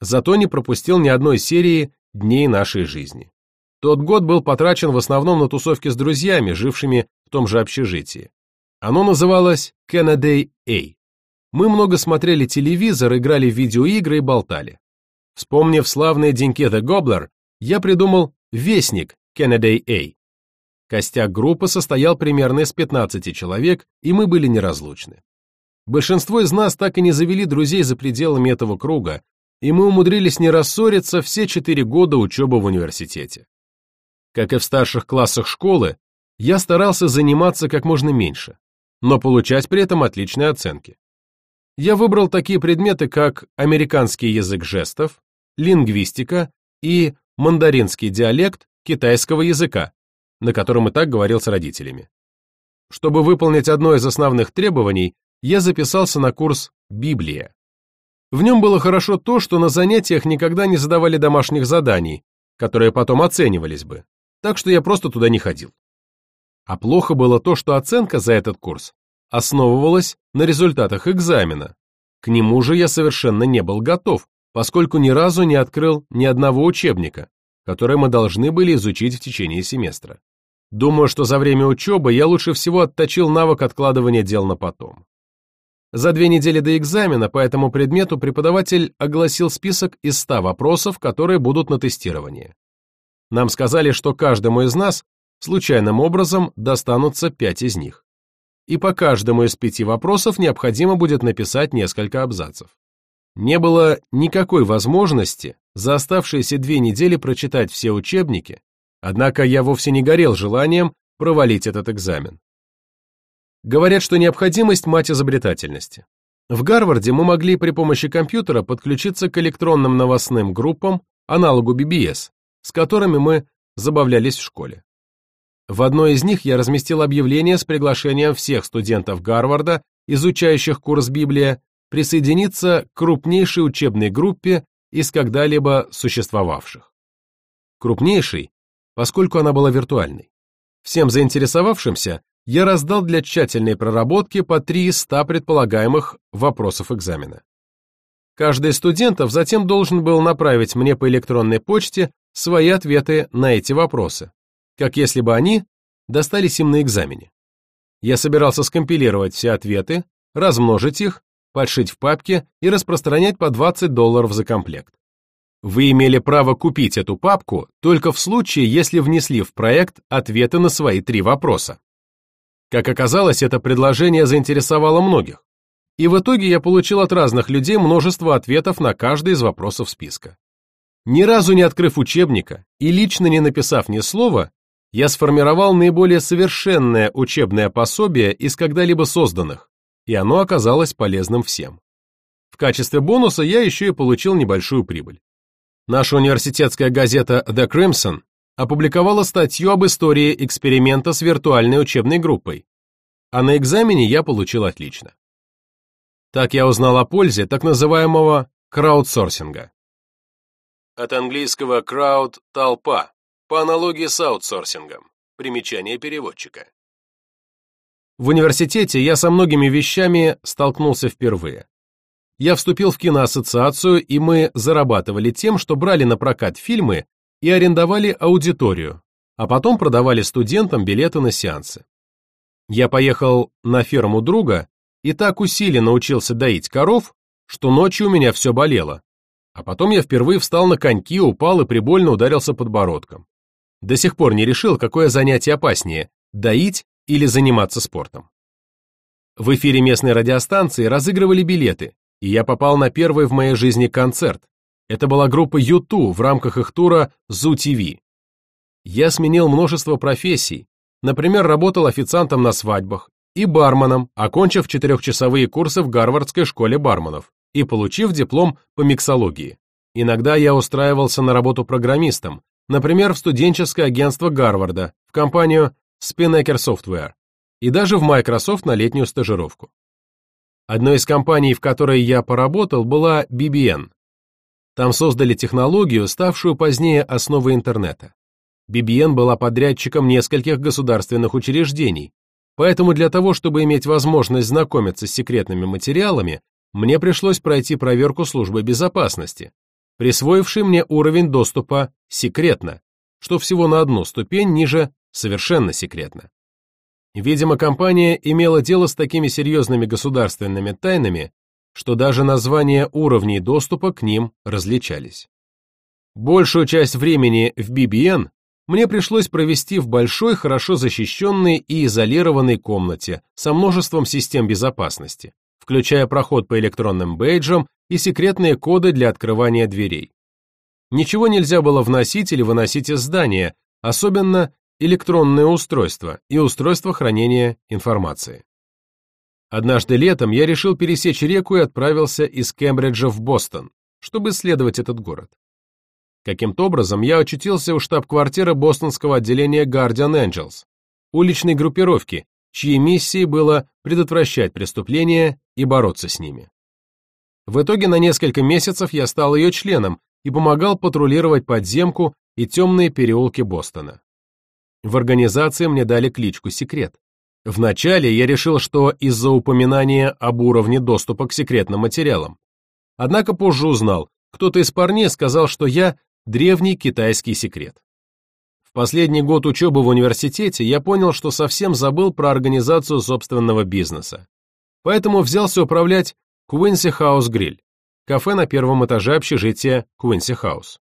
зато не пропустил ни одной серии «Дней нашей жизни». Тот год был потрачен в основном на тусовки с друзьями, жившими в том же общежитии. Оно называлось Kennedy A. Мы много смотрели телевизор, играли в видеоигры и болтали. Вспомнив славные деньки The Gobbler, я придумал «Вестник» Kennedy A. Костяк группы состоял примерно из 15 человек, и мы были неразлучны. Большинство из нас так и не завели друзей за пределами этого круга, и мы умудрились не рассориться все четыре года учебы в университете. Как и в старших классах школы, я старался заниматься как можно меньше но получать при этом отличные оценки. Я выбрал такие предметы, как американский язык жестов, лингвистика и мандаринский диалект китайского языка, на котором и так говорил с родителями. Чтобы выполнить одно из основных требований, я записался на курс «Библия». В нем было хорошо то, что на занятиях никогда не задавали домашних заданий, которые потом оценивались бы, так что я просто туда не ходил. А плохо было то, что оценка за этот курс основывалась на результатах экзамена. К нему же я совершенно не был готов, поскольку ни разу не открыл ни одного учебника, который мы должны были изучить в течение семестра. Думаю, что за время учебы я лучше всего отточил навык откладывания дел на потом. За две недели до экзамена по этому предмету преподаватель огласил список из 100 вопросов, которые будут на тестировании. Нам сказали, что каждому из нас случайным образом достанутся 5 из них. И по каждому из пяти вопросов необходимо будет написать несколько абзацев. Не было никакой возможности за оставшиеся две недели прочитать все учебники, однако я вовсе не горел желанием провалить этот экзамен. Говорят, что необходимость – мать изобретательности. В Гарварде мы могли при помощи компьютера подключиться к электронным новостным группам, аналогу BBS, с которыми мы забавлялись в школе. В одной из них я разместил объявление с приглашением всех студентов Гарварда, изучающих курс Библия, присоединиться к крупнейшей учебной группе из когда-либо существовавших. Крупнейшей, поскольку она была виртуальной. Всем заинтересовавшимся я раздал для тщательной проработки по 3 из 100 предполагаемых вопросов экзамена. Каждый из студентов затем должен был направить мне по электронной почте свои ответы на эти вопросы, как если бы они достались им на экзамене. Я собирался скомпилировать все ответы, размножить их, подшить в папке и распространять по 20 долларов за комплект. Вы имели право купить эту папку только в случае, если внесли в проект ответы на свои три вопроса. Как оказалось, это предложение заинтересовало многих. И в итоге я получил от разных людей множество ответов на каждый из вопросов списка. Ни разу не открыв учебника и лично не написав ни слова, я сформировал наиболее совершенное учебное пособие из когда-либо созданных, и оно оказалось полезным всем. В качестве бонуса я еще и получил небольшую прибыль. Наша университетская газета The Crimson опубликовала статью об истории эксперимента с виртуальной учебной группой, а на экзамене я получил отлично. Так я узнал о пользе так называемого краудсорсинга. От английского crowd – толпа, по аналогии с аутсорсингом. Примечание переводчика. В университете я со многими вещами столкнулся впервые. Я вступил в киноассоциацию, и мы зарабатывали тем, что брали на прокат фильмы и арендовали аудиторию, а потом продавали студентам билеты на сеансы. Я поехал на ферму друга и так усиленно учился доить коров, что ночью у меня все болело. А потом я впервые встал на коньки, упал и прибольно ударился подбородком. До сих пор не решил, какое занятие опаснее – доить или заниматься спортом. В эфире местной радиостанции разыгрывали билеты, и я попал на первый в моей жизни концерт. Это была группа U2 в рамках их тура Zoo TV. Я сменил множество профессий, например, работал официантом на свадьбах и барменом, окончив четырехчасовые курсы в Гарвардской школе барменов и получив диплом по миксологии. Иногда я устраивался на работу программистом, например, в студенческое агентство Гарварда, в компанию Spinnaker Software и даже в Microsoft на летнюю стажировку. Одной из компаний, в которой я поработал, была BBN. Там создали технологию, ставшую позднее основой интернета. BBN была подрядчиком нескольких государственных учреждений, поэтому для того, чтобы иметь возможность знакомиться с секретными материалами, мне пришлось пройти проверку службы безопасности, присвоивший мне уровень доступа «секретно», что всего на одну ступень ниже «совершенно секретно». Видимо, компания имела дело с такими серьезными государственными тайнами, что даже названия уровней доступа к ним различались. Большую часть времени в BBN мне пришлось провести в большой, хорошо защищенной и изолированной комнате со множеством систем безопасности, включая проход по электронным бейджам и секретные коды для открывания дверей. Ничего нельзя было вносить или выносить из здания, особенно электронные устройства и устройства хранения информации. Однажды летом я решил пересечь реку и отправился из Кембриджа в Бостон, чтобы исследовать этот город. Каким-то образом я очутился у штаб-квартиры бостонского отделения Guardian Angels, уличной группировки, чьей миссией было предотвращать преступления и бороться с ними. В итоге на несколько месяцев я стал ее членом и помогал патрулировать подземку и темные переулки Бостона. В организации мне дали кличку «Секрет». Вначале я решил, что из-за упоминания об уровне доступа к секретным материалам. Однако позже узнал, кто-то из парней сказал, что я древний китайский секрет. Последний год учебы в университете я понял, что совсем забыл про организацию собственного бизнеса. Поэтому взялся управлять Quincy House Grill, кафе на первом этаже общежития Quincy House.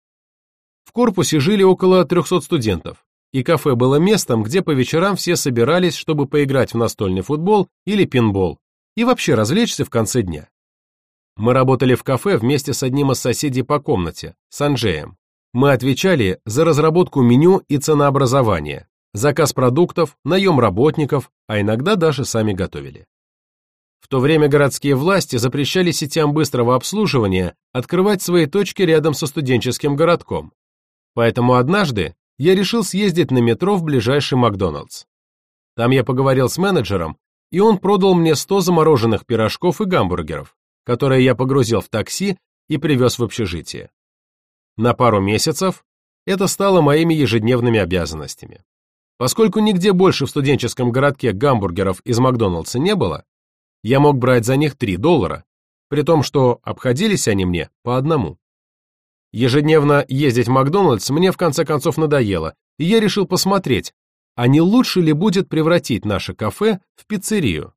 В корпусе жили около 300 студентов, и кафе было местом, где по вечерам все собирались, чтобы поиграть в настольный футбол или пинбол, и вообще развлечься в конце дня. Мы работали в кафе вместе с одним из соседей по комнате, с Анджеем. Мы отвечали за разработку меню и ценообразование, заказ продуктов, наем работников, а иногда даже сами готовили. В то время городские власти запрещали сетям быстрого обслуживания открывать свои точки рядом со студенческим городком. Поэтому однажды я решил съездить на метро в ближайший Макдоналдс. Там я поговорил с менеджером, и он продал мне 100 замороженных пирожков и гамбургеров, которые я погрузил в такси и привез в общежитие. На пару месяцев это стало моими ежедневными обязанностями. Поскольку нигде больше в студенческом городке гамбургеров из Макдоналдса не было, я мог брать за них 3 доллара, при том, что обходились они мне по одному. Ежедневно ездить в Макдональдс мне в конце концов надоело, и я решил посмотреть, а не лучше ли будет превратить наше кафе в пиццерию.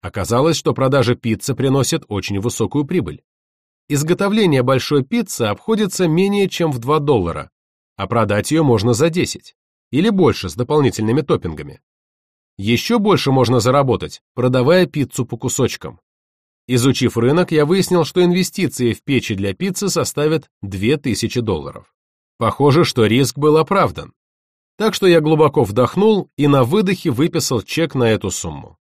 Оказалось, что продажа пиццы приносит очень высокую прибыль. Изготовление большой пиццы обходится менее чем в 2 доллара, а продать ее можно за 10, или больше с дополнительными топпингами. Еще больше можно заработать, продавая пиццу по кусочкам. Изучив рынок, я выяснил, что инвестиции в печи для пиццы составят 2000 долларов. Похоже, что риск был оправдан. Так что я глубоко вдохнул и на выдохе выписал чек на эту сумму.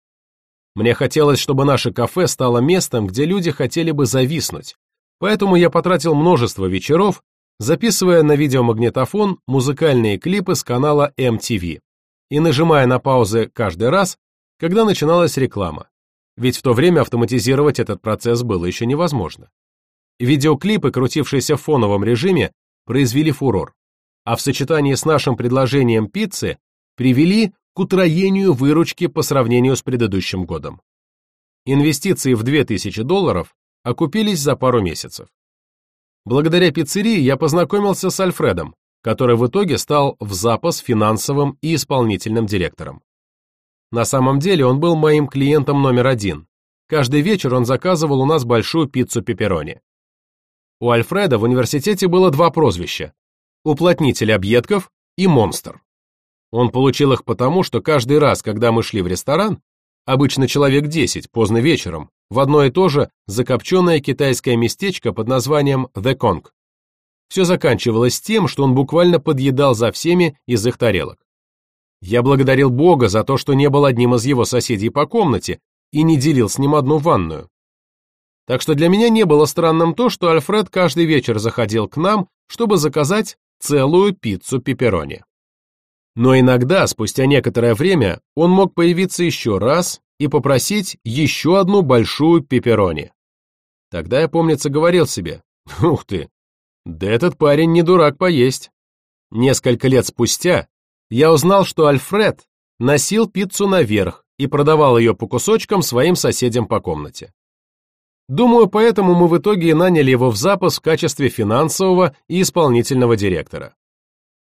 Мне хотелось, чтобы наше кафе стало местом, где люди хотели бы зависнуть, поэтому я потратил множество вечеров, записывая на видеомагнитофон музыкальные клипы с канала MTV и нажимая на паузы каждый раз, когда начиналась реклама ведь в то время автоматизировать этот процесс было еще невозможно. Видеоклипы, крутившиеся в фоновом режиме, произвели фурор, а в сочетании с нашим предложением пиццы привели к утроению выручки по сравнению с предыдущим годом. Инвестиции в 2000 долларов окупились за пару месяцев. Благодаря пиццерии я познакомился с Альфредом, который в итоге стал в запас финансовым и исполнительным директором. На самом деле он был моим клиентом номер один. Каждый вечер он заказывал у нас большую пиццу пепперони. У Альфреда в университете было два прозвища – уплотнитель объедков и монстр. Он получил их потому, что каждый раз, когда мы шли в ресторан, обычно человек 10, поздно вечером, в одно и то же закопченное китайское местечко под названием The Kong. Все заканчивалось тем, что он буквально подъедал за всеми из их тарелок. Я благодарил Бога за то, что не был одним из его соседей по комнате и не делил с ним одну ванную. Так что для меня не было странным то, что Альфред каждый вечер заходил к нам, чтобы заказать целую пиццу пепперони. Но иногда, спустя некоторое время, он мог появиться еще раз и попросить еще одну большую пепперони. Тогда я, помнится, говорил себе, ух ты, да этот парень не дурак поесть. Несколько лет спустя я узнал, что Альфред носил пиццу наверх и продавал ее по кусочкам своим соседям по комнате. Думаю, поэтому мы в итоге и наняли его в запас в качестве финансового и исполнительного директора.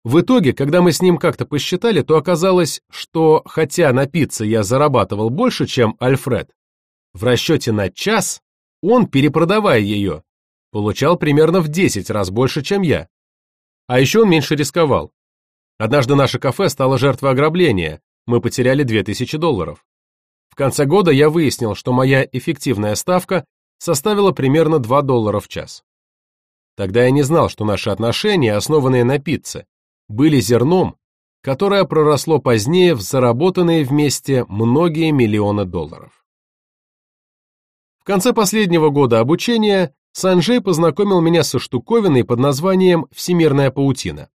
В итоге, когда мы с ним как-то посчитали, то оказалось, что хотя на пицце я зарабатывал больше, чем Альфред, в расчете на час он, перепродавая ее, получал примерно в 10 раз больше, чем я. А еще он меньше рисковал. Однажды наше кафе стало жертвой ограбления, мы потеряли 2000 долларов. В конце года я выяснил, что моя эффективная ставка составила примерно 2 доллара в час. Тогда я не знал, что наши отношения, основанные на пицце, были зерном, которое проросло позднее в заработанные вместе многие миллионы долларов. В конце последнего года обучения Санджей познакомил меня со штуковиной под названием «Всемирная паутина».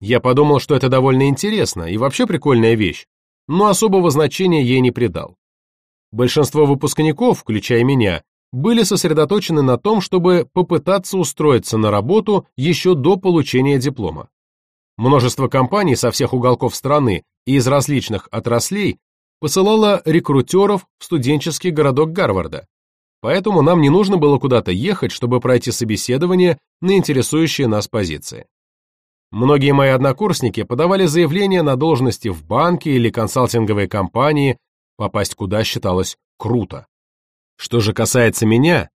Я подумал, что это довольно интересно и вообще прикольная вещь, но особого значения ей не придал. Большинство выпускников, включая меня, были сосредоточены на том, чтобы попытаться устроиться на работу еще до получения диплома. Множество компаний со всех уголков страны и из различных отраслей посылало рекрутеров в студенческий городок Гарварда, поэтому нам не нужно было куда-то ехать, чтобы пройти собеседование на интересующие нас позиции. Многие мои однокурсники подавали заявления на должности в банке или консалтинговой компании, попасть куда считалось круто. Что же касается меня,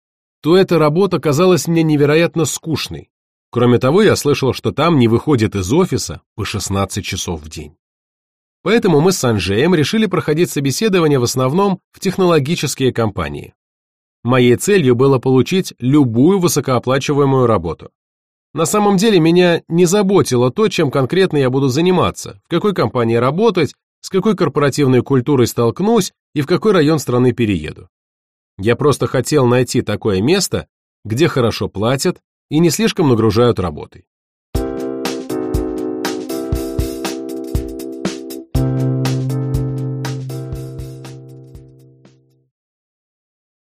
то эта работа казалась мне невероятно скучной. Кроме того, я слышал, что там не выходит из офиса по 16 часов в день. Поэтому мы с Санджеем решили проходить собеседование в основном в технологические компании. Моей целью было получить любую высокооплачиваемую работу. На самом деле меня не заботило то, чем конкретно я буду заниматься, в какой компании работать, с какой корпоративной культурой столкнусь и в какой район страны перееду. Я просто хотел найти такое место, где хорошо платят и не слишком нагружают работой.